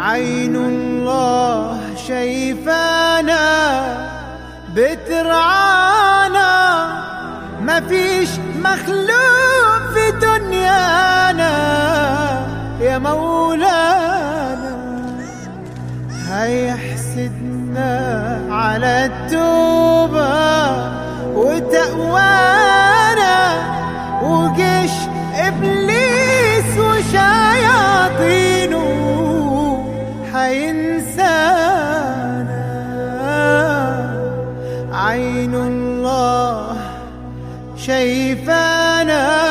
عين الله شايفانا بترعانا. ما فيش مخلوق في دنيانا يا مولانا. هيحسدنا على التوبة وتقوانا. إنسانا. عين الله شيفانا.